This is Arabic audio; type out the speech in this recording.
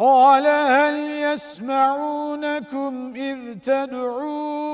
قال هل يسمعونكم إذ تدعون